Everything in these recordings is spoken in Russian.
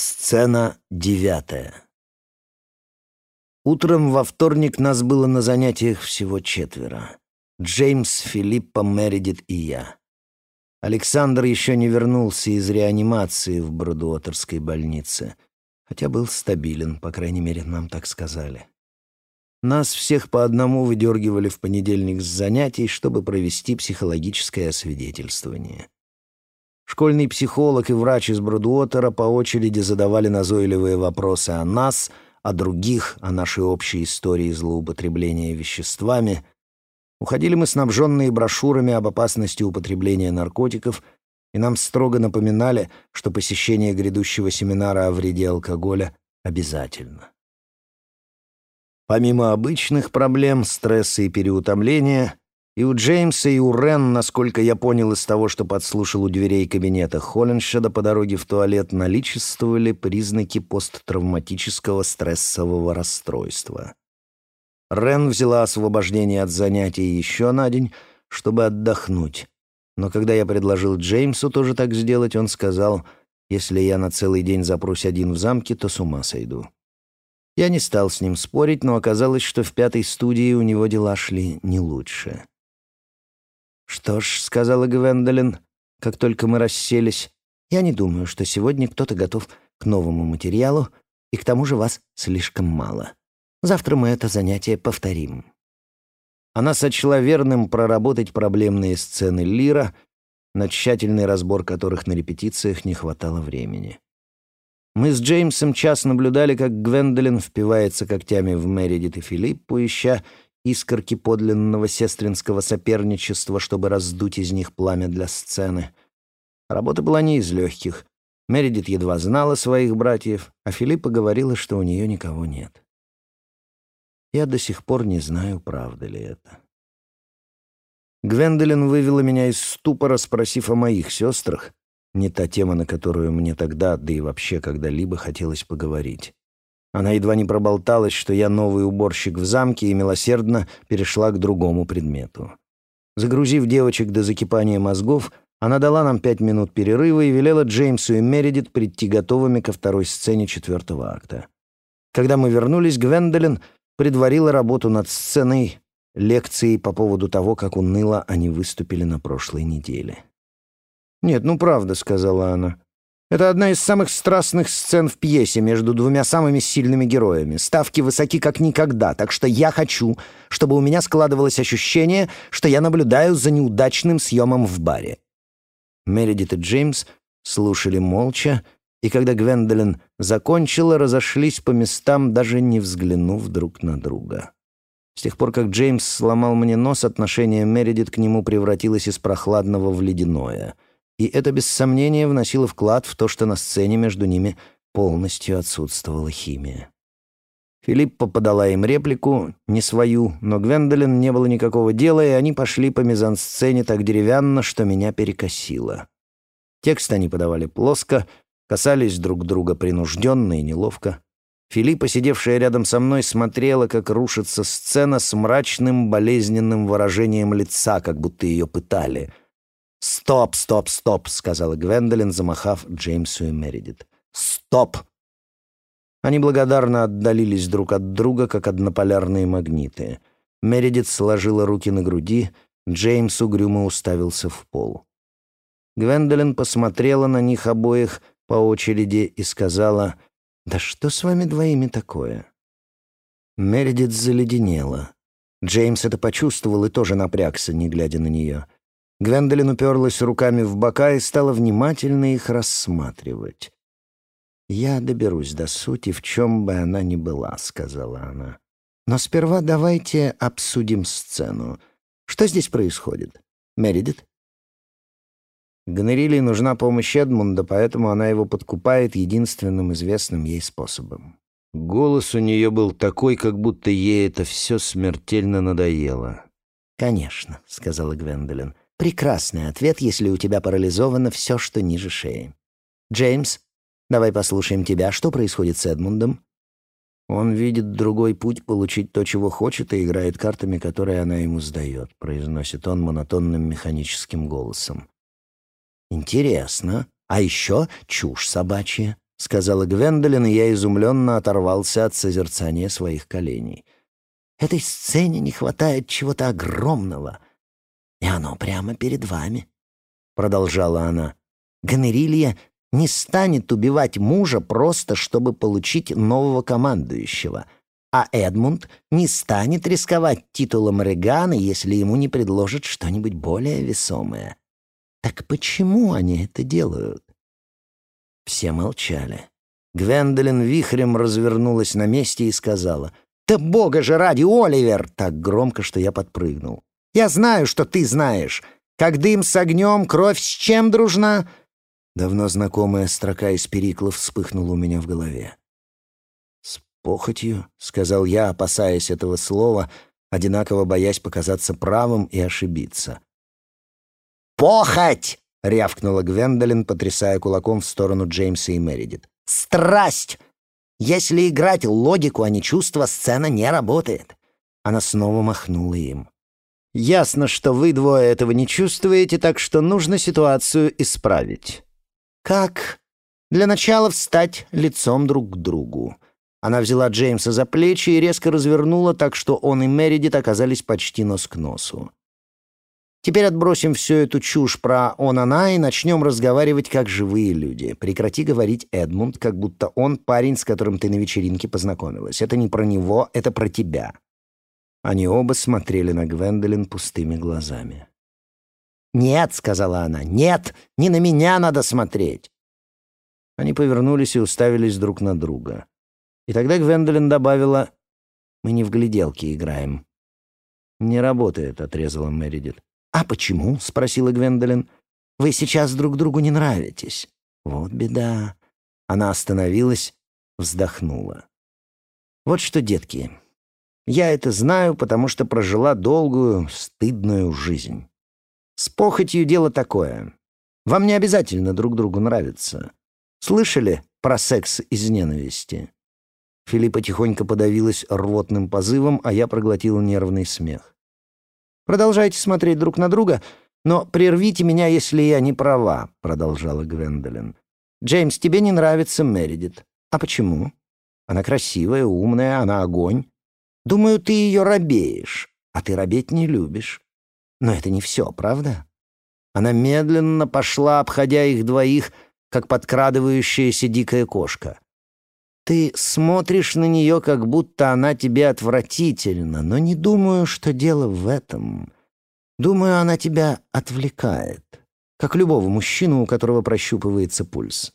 Сцена девятая. Утром во вторник нас было на занятиях всего четверо. Джеймс, Филиппа, Мередит и я. Александр еще не вернулся из реанимации в Бродуотерской больнице, хотя был стабилен, по крайней мере, нам так сказали. Нас всех по одному выдергивали в понедельник с занятий, чтобы провести психологическое освидетельствование. Школьный психолог и врач из Бродуотера по очереди задавали назойливые вопросы о нас, о других, о нашей общей истории злоупотребления веществами. Уходили мы снабженные брошюрами об опасности употребления наркотиков, и нам строго напоминали, что посещение грядущего семинара о вреде алкоголя обязательно. Помимо обычных проблем, стресса и переутомления, и у Джеймса, и у Рен, насколько я понял из того, что подслушал у дверей кабинета Холленшеда по дороге в туалет, наличествовали признаки посттравматического стрессового расстройства. Рен взяла освобождение от занятий еще на день, чтобы отдохнуть. Но когда я предложил Джеймсу тоже так сделать, он сказал, «Если я на целый день запрусь один в замке, то с ума сойду». Я не стал с ним спорить, но оказалось, что в пятой студии у него дела шли не лучше. «Что ж», — сказала Гвендолин, как только мы расселись, «я не думаю, что сегодня кто-то готов к новому материалу, и к тому же вас слишком мало. Завтра мы это занятие повторим». Она сочла верным проработать проблемные сцены Лира, на тщательный разбор которых на репетициях не хватало времени. Мы с Джеймсом час наблюдали, как Гвендолин впивается когтями в Мередит и Филиппу, ища искорки подлинного сестринского соперничества, чтобы раздуть из них пламя для сцены. Работа была не из легких. Мередит едва знала своих братьев, а Филиппа говорила, что у нее никого нет. Я до сих пор не знаю, правда ли это. Гвендолин вывела меня из ступора, спросив о моих сестрах, не та тема, на которую мне тогда, да и вообще когда-либо хотелось поговорить. Она едва не проболталась, что я новый уборщик в замке, и милосердно перешла к другому предмету. Загрузив девочек до закипания мозгов, она дала нам пять минут перерыва и велела Джеймсу и Мередит прийти готовыми ко второй сцене четвертого акта. Когда мы вернулись, Гвендолин предварила работу над сценой лекцией по поводу того, как уныло они выступили на прошлой неделе. «Нет, ну правда», — сказала она. Это одна из самых страстных сцен в пьесе между двумя самыми сильными героями. Ставки высоки как никогда, так что я хочу, чтобы у меня складывалось ощущение, что я наблюдаю за неудачным съемом в баре». Мередит и Джеймс слушали молча, и когда Гвендолин закончила, разошлись по местам, даже не взглянув друг на друга. С тех пор, как Джеймс сломал мне нос, отношение Мередит к нему превратилось из прохладного в ледяное — и это без сомнения вносило вклад в то, что на сцене между ними полностью отсутствовала химия. Филиппа подала им реплику, не свою, но Гвендолин не было никакого дела, и они пошли по мизансцене так деревянно, что меня перекосило. Текст они подавали плоско, касались друг друга принужденно и неловко. Филиппа, сидевшая рядом со мной, смотрела, как рушится сцена с мрачным болезненным выражением лица, как будто ее пытали — «Стоп, стоп, стоп», — сказала Гвендолин, замахав Джеймсу и Мередит. «Стоп!» Они благодарно отдалились друг от друга, как однополярные магниты. Мередит сложила руки на груди, Джеймс угрюмо уставился в пол. Гвендолин посмотрела на них обоих по очереди и сказала, «Да что с вами двоими такое?» Мередит заледенела. Джеймс это почувствовал и тоже напрягся, не глядя на нее. Гвендолин уперлась руками в бока и стала внимательно их рассматривать. «Я доберусь до сути, в чем бы она ни была», — сказала она. «Но сперва давайте обсудим сцену. Что здесь происходит? Мередит?» Гонорилии нужна помощь Эдмунда, поэтому она его подкупает единственным известным ей способом. Голос у нее был такой, как будто ей это все смертельно надоело. «Конечно», — сказала Гвендолин. Прекрасный ответ, если у тебя парализовано все, что ниже шеи. Джеймс, давай послушаем тебя. Что происходит с Эдмундом? Он видит другой путь получить то, чего хочет, и играет картами, которые она ему сдает, произносит он монотонным механическим голосом. Интересно. А еще чушь собачья. сказала Гвендолин, и я изумленно оторвался от созерцания своих коленей. «Этой сцене не хватает чего-то огромного, и оно прямо перед вами», — продолжала она. «Гонорилья не станет убивать мужа просто, чтобы получить нового командующего, а Эдмунд не станет рисковать титулом Регана, если ему не предложат что-нибудь более весомое. Так почему они это делают?» Все молчали. Гвендолин вихрем развернулась на месте и сказала, «Да бога же ради, Оливер!» так громко, что я подпрыгнул. «Я знаю, что ты знаешь. Как дым с огнем, кровь с чем дружна?» Давно знакомая строка из Перикла вспыхнула у меня в голове. «С похотью», — сказал я, опасаясь этого слова, одинаково боясь показаться правым и ошибиться. «Похоть!» — рявкнула Гвендолин, потрясая кулаком в сторону Джеймса и Мередит. «Страсть! Если играть логику, а не чувство, сцена не работает». Она снова махнула им. «Ясно, что вы двое этого не чувствуете, так что нужно ситуацию исправить». «Как?» «Для начала встать лицом друг к другу». Она взяла Джеймса за плечи и резко развернула, так что он и Мередит оказались почти нос к носу. Теперь отбросим всю эту чушь про он-она и начнем разговаривать как живые люди. Прекрати говорить, Эдмунд, как будто он парень, с которым ты на вечеринке познакомилась. Это не про него, это про тебя». Они оба смотрели на Гвендолин пустыми глазами. «Нет», — сказала она, — «нет, не на меня надо смотреть». Они повернулись и уставились друг на друга. И тогда Гвендолин добавила, «Мы не в гляделки играем». «Не работает», — отрезала Мередит. «А почему?» — спросила Гвендолин. «Вы сейчас друг другу не нравитесь». «Вот беда». Она остановилась, вздохнула. «Вот что, детки, я это знаю, потому что прожила долгую, стыдную жизнь. С похотью дело такое. Вам не обязательно друг другу нравиться. Слышали про секс из ненависти?» Филиппа тихонько подавилась рвотным позывом, а я проглотил нервный смех. Продолжайте смотреть друг на друга, но прервите меня, если я не права», — продолжала Гвендолин. «Джеймс, тебе не нравится Мередит. А почему? Она красивая, умная, она огонь. Думаю, ты ее робеешь, а ты робеть не любишь. Но это не все, правда?» Она медленно пошла, обходя их двоих, как подкрадывающаяся дикая кошка. Ты смотришь на нее, как будто она тебе отвратительна, но не думаю, что дело в этом. Думаю, она тебя отвлекает, как любого мужчину, у которого прощупывается пульс.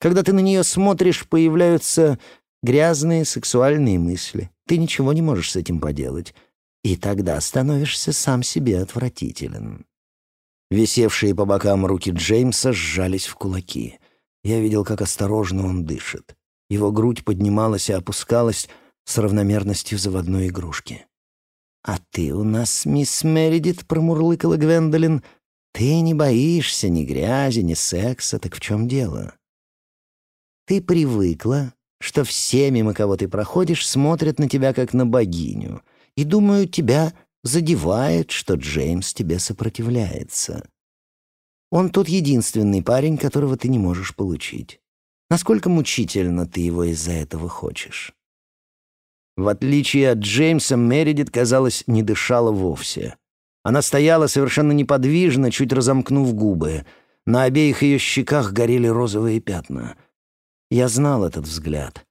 Когда ты на нее смотришь, появляются грязные сексуальные мысли. Ты ничего не можешь с этим поделать. И тогда становишься сам себе отвратителен. Висевшие по бокам руки Джеймса сжались в кулаки. Я видел, как осторожно он дышит. Его грудь поднималась и опускалась с равномерностью заводной игрушки. «А ты у нас, мисс Мередит», — промурлыкала Гвендолин, — «ты не боишься ни грязи, ни секса, так в чем дело?» «Ты привыкла, что все, мимо кого ты проходишь, смотрят на тебя как на богиню, и, думаю, тебя задевает, что Джеймс тебе сопротивляется. Он тот единственный парень, которого ты не можешь получить. Насколько мучительно ты его из-за этого хочешь? В отличие от Джеймса, Мередит, казалось, не дышала вовсе. Она стояла совершенно неподвижно, чуть разомкнув губы. На обеих ее щеках горели розовые пятна. Я знал этот взгляд.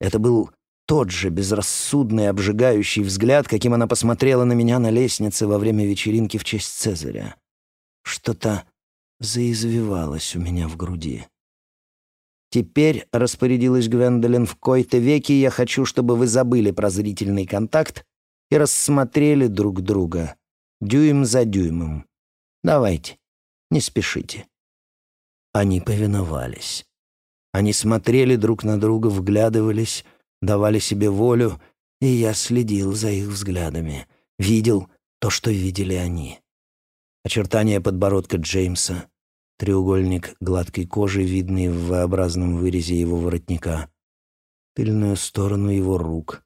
Это был тот же безрассудный, обжигающий взгляд, каким она посмотрела на меня на лестнице во время вечеринки в честь Цезаря. Что-то заизвивалось у меня в груди. Теперь, — распорядилась Гвендолин, — в кои-то веки я хочу, чтобы вы забыли про зрительный контакт и рассмотрели друг друга, дюйм за дюймом. Давайте, не спешите. Они повиновались. Они смотрели друг на друга, вглядывались, давали себе волю, и я следил за их взглядами, видел то, что видели они. Очертания подбородка Джеймса, треугольник гладкой кожи, видный в V-образном вырезе его воротника, тыльную сторону его рук,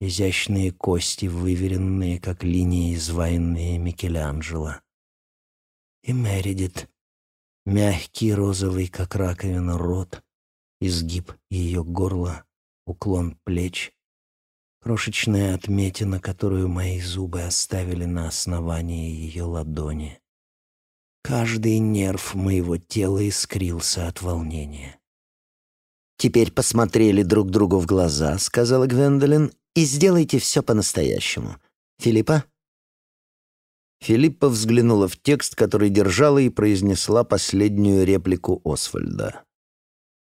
изящные кости, выверенные, как линии, изваянные Микеланджело. И Мередит, мягкий розовый, как раковина, рот, изгиб ее горла, уклон плеч, крошечная отметина, которую мои зубы оставили на основании ее ладони. Каждый нерв моего тела искрился от волнения. «Теперь посмотрели друг другу в глаза», — сказала Гвендолин, «и сделайте все по-настоящему. Филиппа?» Филиппа взглянула в текст, который держала, и произнесла последнюю реплику Освальда.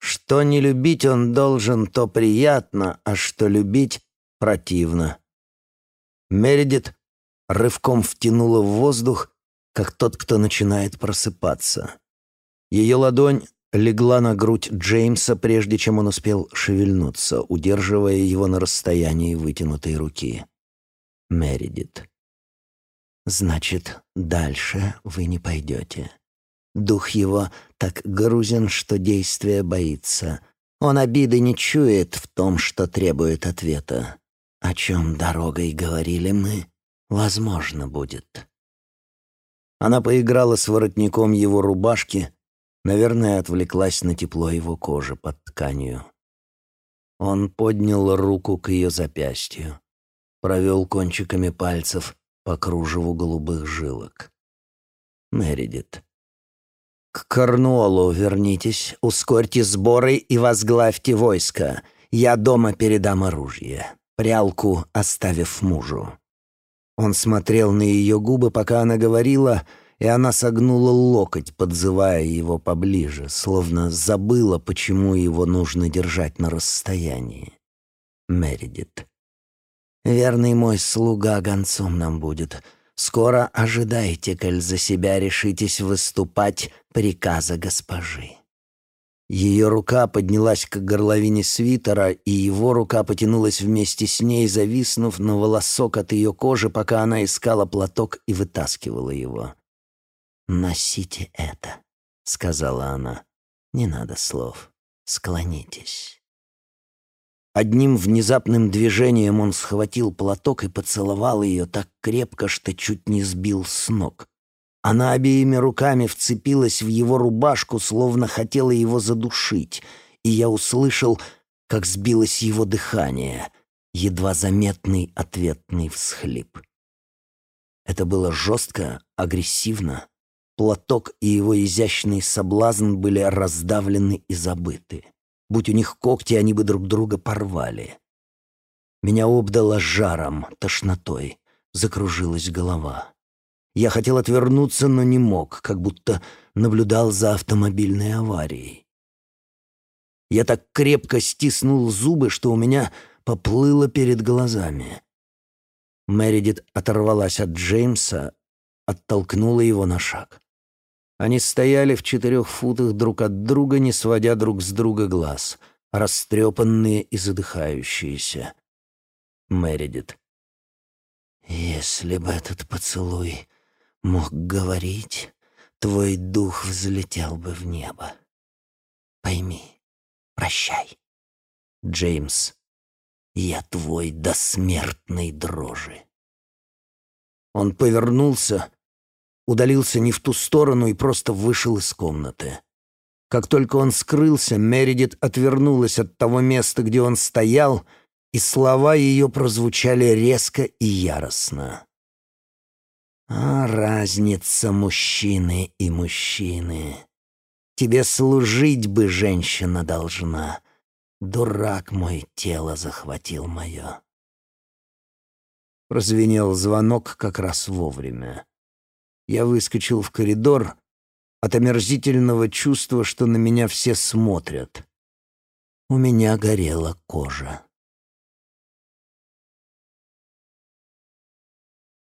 «Что не любить он должен, то приятно, а что любить — противно». Мередит рывком втянула в воздух, как тот, кто начинает просыпаться. Ее ладонь легла на грудь Джеймса, прежде чем он успел шевельнуться, удерживая его на расстоянии вытянутой руки. Мередит. Значит, дальше вы не пойдете. Дух его так грузен, что действие боится. Он обиды не чует в том, что требует ответа. О чем дорогой говорили мы, возможно, будет. Она поиграла с воротником его рубашки, наверное, отвлеклась на тепло его кожи под тканью. Он поднял руку к ее запястью, провел кончиками пальцев по кружеву голубых жилок. Мередит. «К Корнуолу вернитесь, ускорьте сборы и возглавьте войско. Я дома передам оружие, прялку оставив мужу». Он смотрел на ее губы, пока она говорила, и она согнула локоть, подзывая его поближе, словно забыла, почему его нужно держать на расстоянии. Мередит. Верный мой слуга гонцом нам будет. Скоро ожидайте, коль за себя решитесь выступать приказа госпожи». Ее рука поднялась к горловине свитера, и его рука потянулась вместе с ней, зависнув на волосок от ее кожи, пока она искала платок и вытаскивала его. «Носите это», — сказала она. «Не надо слов. Склонитесь». Одним внезапным движением он схватил платок и поцеловал ее так крепко, что чуть не сбил с ног. Она обеими руками вцепилась в его рубашку, словно хотела его задушить, и я услышал, как сбилось его дыхание, едва заметный ответный всхлип. Это было жестко, агрессивно. Платок и его изящный соблазн были раздавлены и забыты. Будь у них когти, они бы друг друга порвали. Меня обдало жаром, тошнотой, закружилась голова. Я хотел отвернуться, но не мог, как будто наблюдал за автомобильной аварией. Я так крепко стиснул зубы, что у меня поплыло перед глазами. Мередит оторвалась от Джеймса, оттолкнула его на шаг. Они стояли в четырех футах друг от друга, не сводя друг с друга глаз, растрепанные и задыхающиеся. Мередит. «Если бы этот поцелуй мог говорить, твой дух взлетел бы в небо. Пойми, прощай. Джеймс, я твой до смертной дрожи». Он повернулся удалился не в ту сторону и просто вышел из комнаты. Как только он скрылся, Мередит отвернулась от того места, где он стоял, и слова ее прозвучали резко и яростно. «А разница мужчины и мужчины. Тебе служить бы женщина должна. Дурак мой тело захватил мое». Прозвенел звонок как раз вовремя. Я выскочил в коридор от омерзительного чувства, что на меня все смотрят. У меня горела кожа.